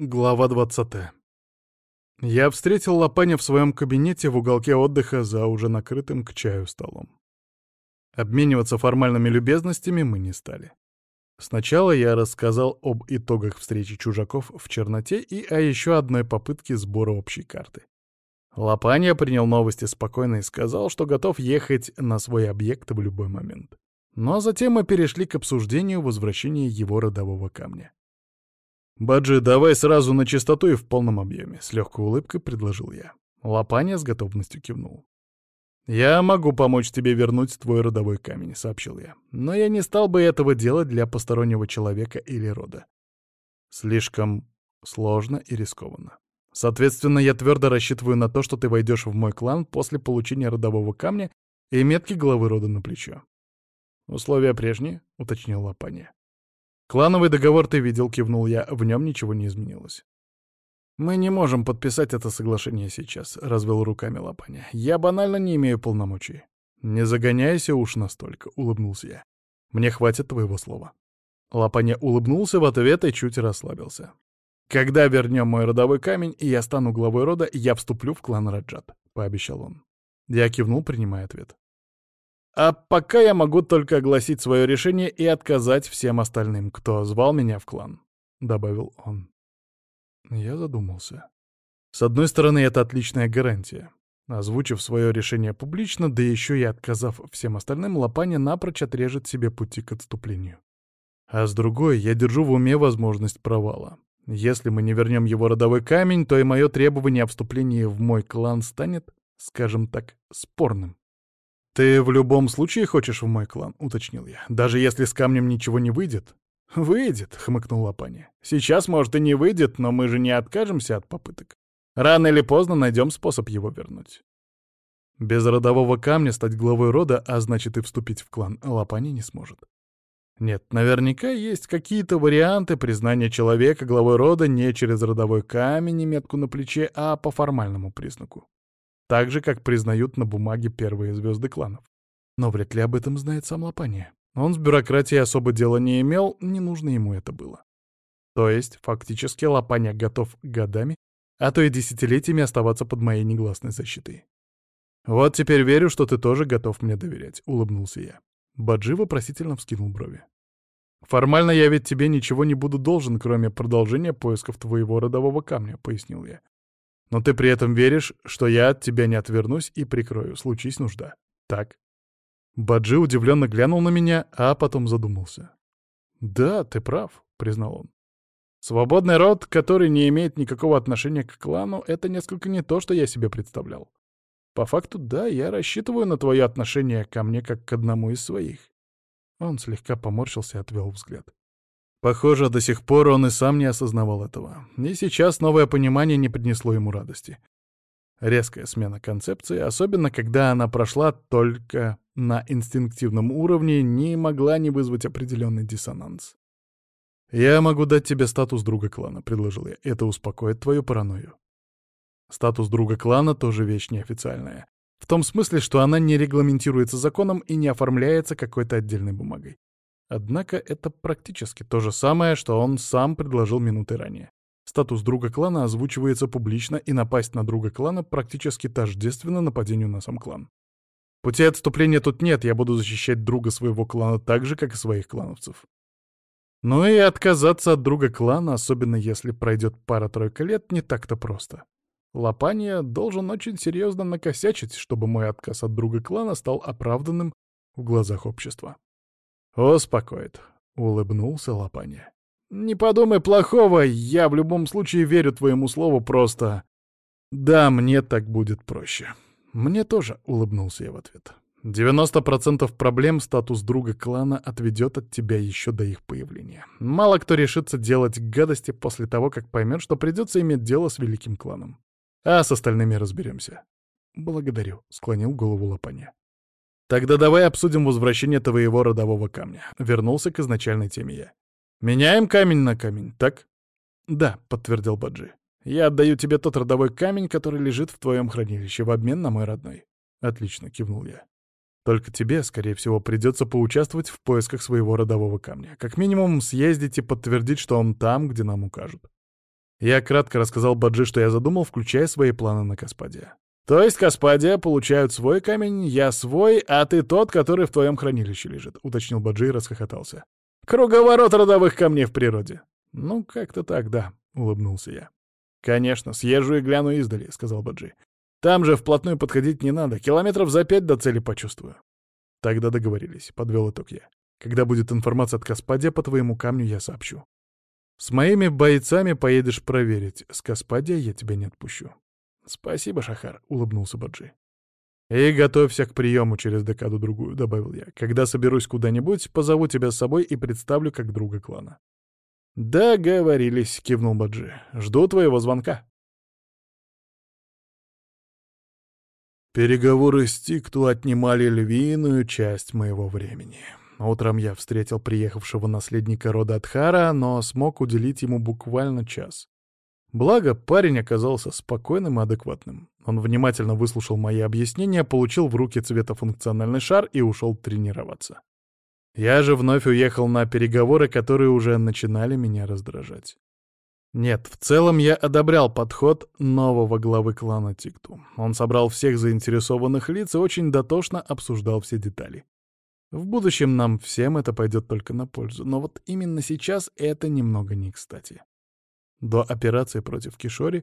Глава 20. Я встретил Лопаня в своем кабинете в уголке отдыха за уже накрытым к чаю столом. Обмениваться формальными любезностями мы не стали. Сначала я рассказал об итогах встречи чужаков в черноте и о еще одной попытке сбора общей карты. Лопанья принял новости спокойно и сказал, что готов ехать на свой объект в любой момент. Но затем мы перешли к обсуждению возвращения его родового камня. «Баджи, давай сразу на чистоту и в полном объеме», — с легкой улыбкой предложил я. Лопаня с готовностью кивнул. «Я могу помочь тебе вернуть твой родовой камень», — сообщил я. «Но я не стал бы этого делать для постороннего человека или рода. Слишком сложно и рискованно. Соответственно, я твердо рассчитываю на то, что ты войдешь в мой клан после получения родового камня и метки главы рода на плечо». «Условия прежние», — уточнил Лопаня. «Клановый договор ты видел», — кивнул я, — «в нем ничего не изменилось». «Мы не можем подписать это соглашение сейчас», — развел руками Лапаня. «Я банально не имею полномочий». «Не загоняйся уж настолько», — улыбнулся я. «Мне хватит твоего слова». Лапаня улыбнулся в ответ и чуть расслабился. «Когда вернем мой родовой камень, и я стану главой рода, я вступлю в клан Раджат», — пообещал он. Я кивнул, принимая ответ. А пока я могу только огласить свое решение и отказать всем остальным, кто звал меня в клан», — добавил он. Я задумался. С одной стороны, это отличная гарантия. Озвучив свое решение публично, да еще и отказав всем остальным, Лопаня напрочь отрежет себе пути к отступлению. А с другой, я держу в уме возможность провала. Если мы не вернем его родовой камень, то и мое требование о вступлении в мой клан станет, скажем так, спорным. «Ты в любом случае хочешь в мой клан?» — уточнил я. «Даже если с камнем ничего не выйдет?» «Выйдет», — хмыкнул Лапани. «Сейчас, может, и не выйдет, но мы же не откажемся от попыток. Рано или поздно найдем способ его вернуть». Без родового камня стать главой рода, а значит и вступить в клан, Лапани не сможет. Нет, наверняка есть какие-то варианты признания человека главой рода не через родовой камень и метку на плече, а по формальному признаку. Так же, как признают на бумаге первые звезды кланов. Но вряд ли об этом знает сам Лопания. Он с бюрократией особо дела не имел, не нужно ему это было. То есть, фактически, Лопаня готов годами, а то и десятилетиями оставаться под моей негласной защитой. «Вот теперь верю, что ты тоже готов мне доверять», — улыбнулся я. Баджи вопросительно вскинул брови. «Формально я ведь тебе ничего не буду должен, кроме продолжения поисков твоего родового камня», — пояснил я. Но ты при этом веришь, что я от тебя не отвернусь и прикрою, случись нужда. Так. Баджи удивленно глянул на меня, а потом задумался. «Да, ты прав», — признал он. «Свободный род, который не имеет никакого отношения к клану, это несколько не то, что я себе представлял. По факту, да, я рассчитываю на твое отношение ко мне как к одному из своих». Он слегка поморщился и отвел взгляд. Похоже, до сих пор он и сам не осознавал этого. И сейчас новое понимание не принесло ему радости. Резкая смена концепции, особенно когда она прошла только на инстинктивном уровне, не могла не вызвать определенный диссонанс. «Я могу дать тебе статус друга клана», — предложил я. «Это успокоит твою паранойю». Статус друга клана тоже вещь неофициальная. В том смысле, что она не регламентируется законом и не оформляется какой-то отдельной бумагой. Однако это практически то же самое, что он сам предложил минуты ранее. Статус друга клана озвучивается публично, и напасть на друга клана практически тождественно нападению на сам клан. Пути отступления тут нет, я буду защищать друга своего клана так же, как и своих клановцев. Но и отказаться от друга клана, особенно если пройдет пара-тройка лет, не так-то просто. Лопания должен очень серьезно накосячить, чтобы мой отказ от друга клана стал оправданным в глазах общества. «Успокоит», — улыбнулся Лопаня. «Не подумай плохого, я в любом случае верю твоему слову просто...» «Да, мне так будет проще». «Мне тоже», — улыбнулся я в ответ. «Девяносто процентов проблем статус друга клана отведет от тебя еще до их появления. Мало кто решится делать гадости после того, как поймет, что придется иметь дело с великим кланом. А с остальными разберемся». «Благодарю», — склонил голову Лопаня. «Тогда давай обсудим возвращение твоего родового камня», — вернулся к изначальной теме я. «Меняем камень на камень, так?» «Да», — подтвердил Баджи. «Я отдаю тебе тот родовой камень, который лежит в твоем хранилище, в обмен на мой родной». «Отлично», — кивнул я. «Только тебе, скорее всего, придется поучаствовать в поисках своего родового камня. Как минимум, съездить и подтвердить, что он там, где нам укажут». Я кратко рассказал Баджи, что я задумал, включая свои планы на Каспадия. То есть Каспадия получают свой камень, я свой, а ты тот, который в твоем хранилище лежит, уточнил Баджи и расхохотался. Круговорот родовых камней в природе. Ну, как-то так, да, улыбнулся я. Конечно, съезжу и гляну издали, сказал Баджи. Там же вплотную подходить не надо, километров за пять до цели почувствую. Тогда договорились, подвел итог я. Когда будет информация от Каспадия по твоему камню, я сообщу. С моими бойцами поедешь проверить. С Каспадия я тебя не отпущу. «Спасибо, Шахар», — улыбнулся Баджи. «И готовься к приему через декаду-другую», — добавил я. «Когда соберусь куда-нибудь, позову тебя с собой и представлю как друга клана». «Договорились», — кивнул Баджи. «Жду твоего звонка». Переговоры с Тикту отнимали львиную часть моего времени. Утром я встретил приехавшего наследника рода Адхара, но смог уделить ему буквально час. Благо, парень оказался спокойным и адекватным. Он внимательно выслушал мои объяснения, получил в руки цветофункциональный шар и ушел тренироваться. Я же вновь уехал на переговоры, которые уже начинали меня раздражать. Нет, в целом я одобрял подход нового главы клана Тикту. Он собрал всех заинтересованных лиц и очень дотошно обсуждал все детали. В будущем нам всем это пойдет только на пользу, но вот именно сейчас это немного не кстати. До операции против Кишори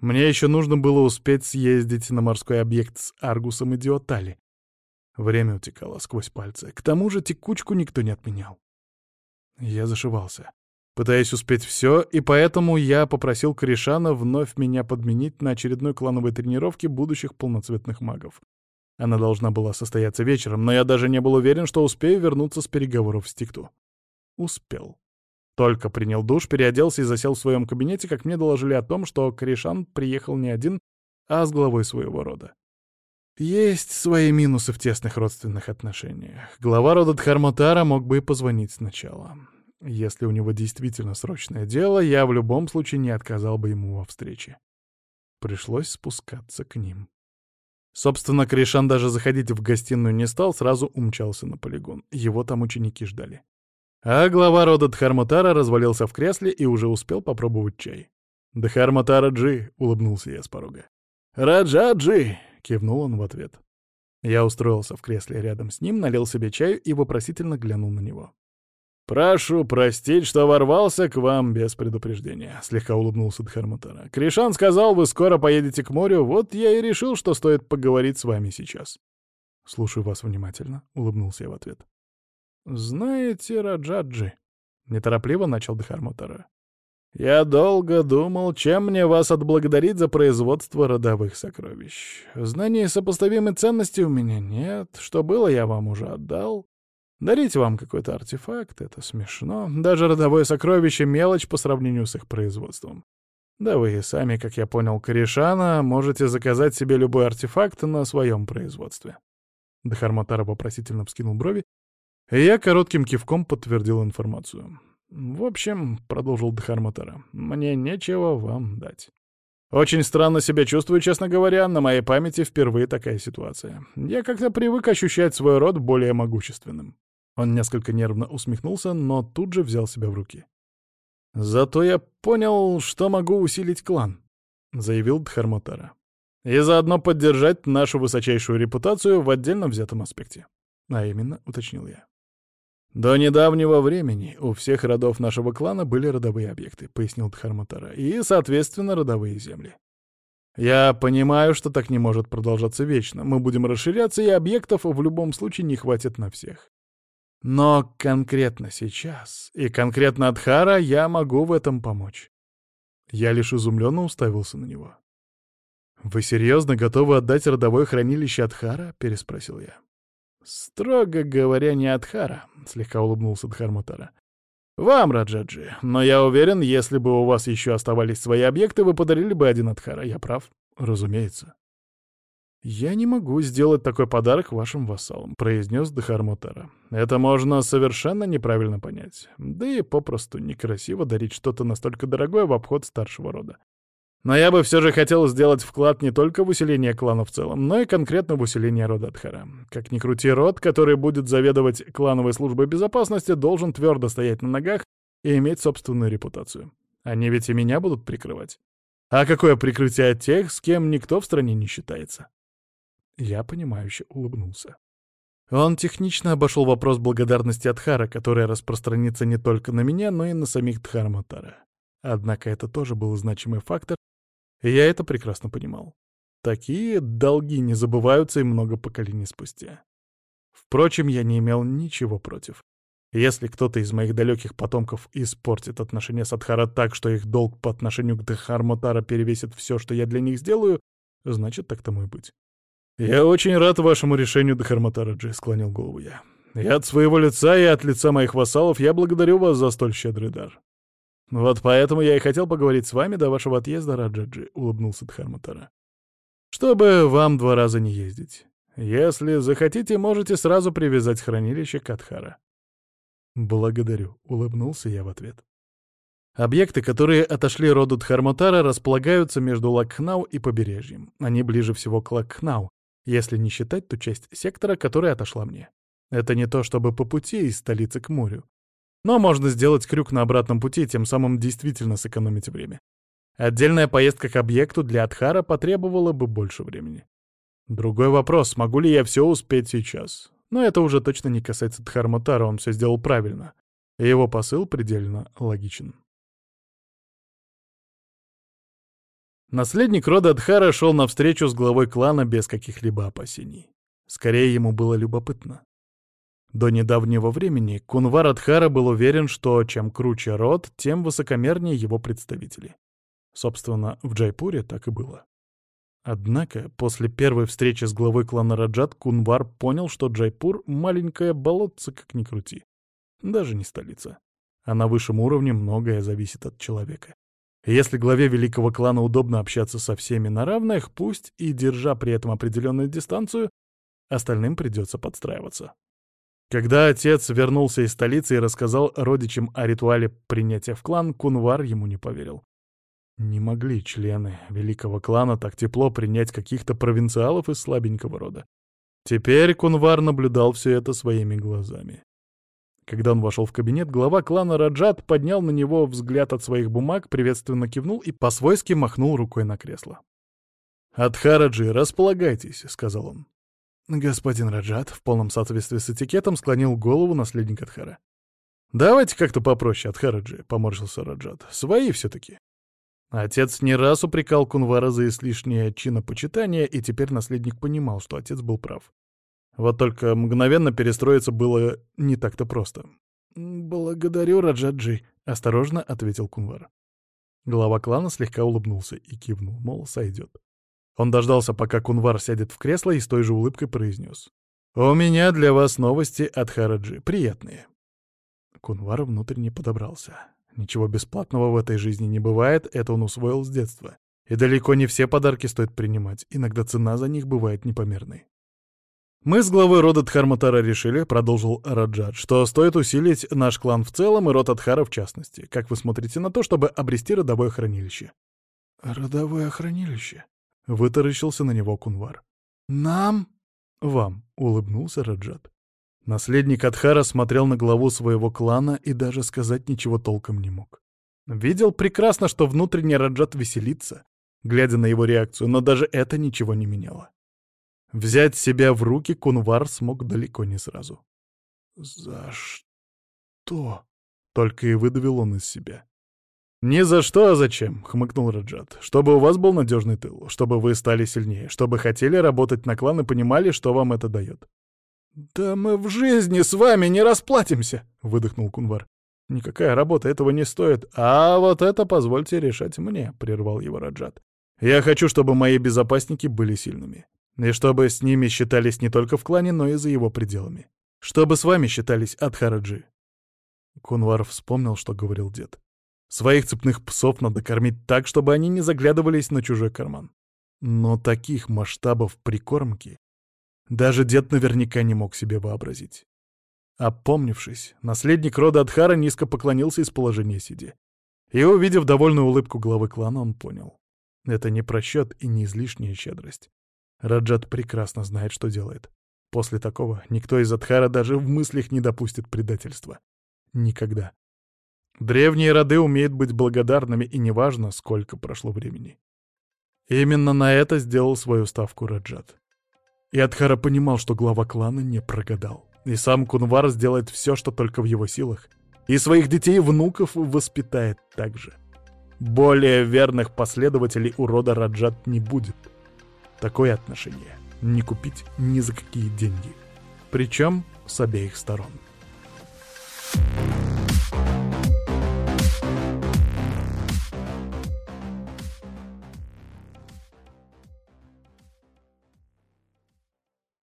мне еще нужно было успеть съездить на морской объект с Аргусом и Диотали. Время утекало сквозь пальцы. К тому же текучку никто не отменял. Я зашивался, пытаясь успеть все, и поэтому я попросил Кришана вновь меня подменить на очередной клановой тренировке будущих полноцветных магов. Она должна была состояться вечером, но я даже не был уверен, что успею вернуться с переговоров с Тикту. Успел. Только принял душ, переоделся и засел в своем кабинете, как мне доложили о том, что Кришан приехал не один, а с главой своего рода. Есть свои минусы в тесных родственных отношениях. Глава рода Дхарматара мог бы и позвонить сначала. Если у него действительно срочное дело, я в любом случае не отказал бы ему во встрече. Пришлось спускаться к ним. Собственно, Кришан даже заходить в гостиную не стал, сразу умчался на полигон. Его там ученики ждали. А глава рода Дхарматара развалился в кресле и уже успел попробовать чай. «Дхарматара Джи», — улыбнулся я с порога. «Раджа Джи», — кивнул он в ответ. Я устроился в кресле рядом с ним, налил себе чаю и вопросительно глянул на него. «Прошу простить, что ворвался к вам без предупреждения», — слегка улыбнулся Дхарматара. «Кришан сказал, вы скоро поедете к морю, вот я и решил, что стоит поговорить с вами сейчас». «Слушаю вас внимательно», — улыбнулся я в ответ. «Знаете, Раджаджи», — неторопливо начал Дхармутара, — «я долго думал, чем мне вас отблагодарить за производство родовых сокровищ. Знаний сопоставимой ценности у меня нет, что было, я вам уже отдал. Дарить вам какой-то артефакт — это смешно. Даже родовое сокровище — мелочь по сравнению с их производством. Да вы и сами, как я понял, Корешана, можете заказать себе любой артефакт на своем производстве». Дхарматара вопросительно вскинул брови, я коротким кивком подтвердил информацию. «В общем», — продолжил Дхарматара, — «мне нечего вам дать». «Очень странно себя чувствую, честно говоря, на моей памяти впервые такая ситуация. Я как-то привык ощущать свой род более могущественным». Он несколько нервно усмехнулся, но тут же взял себя в руки. «Зато я понял, что могу усилить клан», — заявил Дхарматара. «И заодно поддержать нашу высочайшую репутацию в отдельно взятом аспекте». А именно, уточнил я. «До недавнего времени у всех родов нашего клана были родовые объекты», — пояснил Дхарматара, — «и, соответственно, родовые земли. Я понимаю, что так не может продолжаться вечно. Мы будем расширяться, и объектов в любом случае не хватит на всех. Но конкретно сейчас, и конкретно Адхара, я могу в этом помочь». Я лишь изумленно уставился на него. «Вы серьезно готовы отдать родовое хранилище Адхара?» — переспросил я. «Строго говоря, не Адхара», — слегка улыбнулся Дхарматара. «Вам, Раджаджи, но я уверен, если бы у вас еще оставались свои объекты, вы подарили бы один Адхара, я прав?» «Разумеется». «Я не могу сделать такой подарок вашим вассалам», — произнес Дхарматара. «Это можно совершенно неправильно понять. Да и попросту некрасиво дарить что-то настолько дорогое в обход старшего рода. Но я бы все же хотел сделать вклад не только в усиление клана в целом, но и конкретно в усиление рода Адхара. Как ни крути, род, который будет заведовать клановой службой безопасности, должен твердо стоять на ногах и иметь собственную репутацию. Они ведь и меня будут прикрывать. А какое прикрытие от тех, с кем никто в стране не считается? Я понимающе улыбнулся. Он технично обошел вопрос благодарности от Хара, которая распространится не только на меня, но и на самих Дхарматара. Однако это тоже был значимый фактор, я это прекрасно понимал. Такие долги не забываются и много поколений спустя. Впрочем, я не имел ничего против. Если кто-то из моих далеких потомков испортит отношения с Адхара так, что их долг по отношению к Дхармотара перевесит все, что я для них сделаю, значит, так тому и быть. «Я очень рад вашему решению, Дхармотараджи», — склонил голову я. «И от своего лица, и от лица моих вассалов я благодарю вас за столь щедрый дар». «Вот поэтому я и хотел поговорить с вами до вашего отъезда, Раджаджи», — улыбнулся Дхармотара. «Чтобы вам два раза не ездить. Если захотите, можете сразу привязать хранилище к Адхара». «Благодарю», — улыбнулся я в ответ. Объекты, которые отошли роду Дхармотара, располагаются между Лакхнау и побережьем. Они ближе всего к Лакхнау, если не считать ту часть сектора, которая отошла мне. Это не то чтобы по пути из столицы к морю. Но можно сделать крюк на обратном пути, тем самым действительно сэкономить время. Отдельная поездка к объекту для Адхара потребовала бы больше времени. Другой вопрос, смогу ли я все успеть сейчас? Но это уже точно не касается Дхарматара, он все сделал правильно. И его посыл предельно логичен. Наследник рода Адхара шел навстречу с главой клана без каких-либо опасений. Скорее, ему было любопытно. До недавнего времени Кунвар Адхара был уверен, что чем круче род, тем высокомернее его представители. Собственно, в Джайпуре так и было. Однако, после первой встречи с главой клана Раджат, Кунвар понял, что Джайпур — маленькое болотце, как ни крути. Даже не столица. А на высшем уровне многое зависит от человека. Если главе великого клана удобно общаться со всеми на равных, пусть и держа при этом определенную дистанцию, остальным придется подстраиваться. Когда отец вернулся из столицы и рассказал родичам о ритуале принятия в клан, Кунвар ему не поверил. Не могли члены великого клана так тепло принять каких-то провинциалов из слабенького рода. Теперь Кунвар наблюдал все это своими глазами. Когда он вошел в кабинет, глава клана Раджат поднял на него взгляд от своих бумаг, приветственно кивнул и по-свойски махнул рукой на кресло. «Адхараджи, располагайтесь», — сказал он. Господин Раджат в полном соответствии с этикетом склонил голову наследник Адхара. «Давайте как-то попроще, Адхараджи», — поморщился Раджат. «Свои все-таки». Отец не раз упрекал Кунвара за излишнее чинопочитание, и теперь наследник понимал, что отец был прав. Вот только мгновенно перестроиться было не так-то просто. «Благодарю, Раджаджи», — осторожно ответил Кунвар. Глава клана слегка улыбнулся и кивнул, мол, сойдет. Он дождался, пока Кунвар сядет в кресло и с той же улыбкой произнес. «У меня для вас новости от Хараджи. Приятные». Кунвар внутренне подобрался. Ничего бесплатного в этой жизни не бывает, это он усвоил с детства. И далеко не все подарки стоит принимать, иногда цена за них бывает непомерной. «Мы с главой рода Дхарматара решили, — продолжил Раджат, — что стоит усилить наш клан в целом и род Адхара в частности. Как вы смотрите на то, чтобы обрести родовое хранилище?» «Родовое хранилище?» — вытаращился на него Кунвар. «Нам?» «Вам», — улыбнулся Раджат. Наследник Адхара смотрел на главу своего клана и даже сказать ничего толком не мог. Видел прекрасно, что внутренний Раджат веселится, глядя на его реакцию, но даже это ничего не меняло. Взять себя в руки Кунвар смог далеко не сразу. «За что?» — только и выдавил он из себя. «Ни за что, а зачем?» — хмыкнул Раджат. «Чтобы у вас был надежный тыл, чтобы вы стали сильнее, чтобы хотели работать на клан и понимали, что вам это дает». «Да мы в жизни с вами не расплатимся!» — выдохнул Кунвар. «Никакая работа этого не стоит, а вот это позвольте решать мне», — прервал его Раджат. «Я хочу, чтобы мои безопасники были сильными. И чтобы с ними считались не только в клане, но и за его пределами. Чтобы с вами считались Адхараджи. Кунвар вспомнил, что говорил дед. Своих цепных псов надо кормить так, чтобы они не заглядывались на чужой карман. Но таких масштабов прикормки даже дед наверняка не мог себе вообразить. Опомнившись, наследник рода Адхара низко поклонился из положения сидя. И, увидев довольную улыбку главы клана, он понял. Это не просчет и не излишняя щедрость. Раджат прекрасно знает, что делает. После такого никто из Адхара даже в мыслях не допустит предательства. Никогда. Древние роды умеют быть благодарными, и неважно, сколько прошло времени. Именно на это сделал свою ставку Раджат. И Адхара понимал, что глава клана не прогадал. И сам Кунвар сделает все, что только в его силах. И своих детей и внуков воспитает так же. Более верных последователей у рода Раджат не будет. Такое отношение не купить ни за какие деньги. Причем с обеих сторон.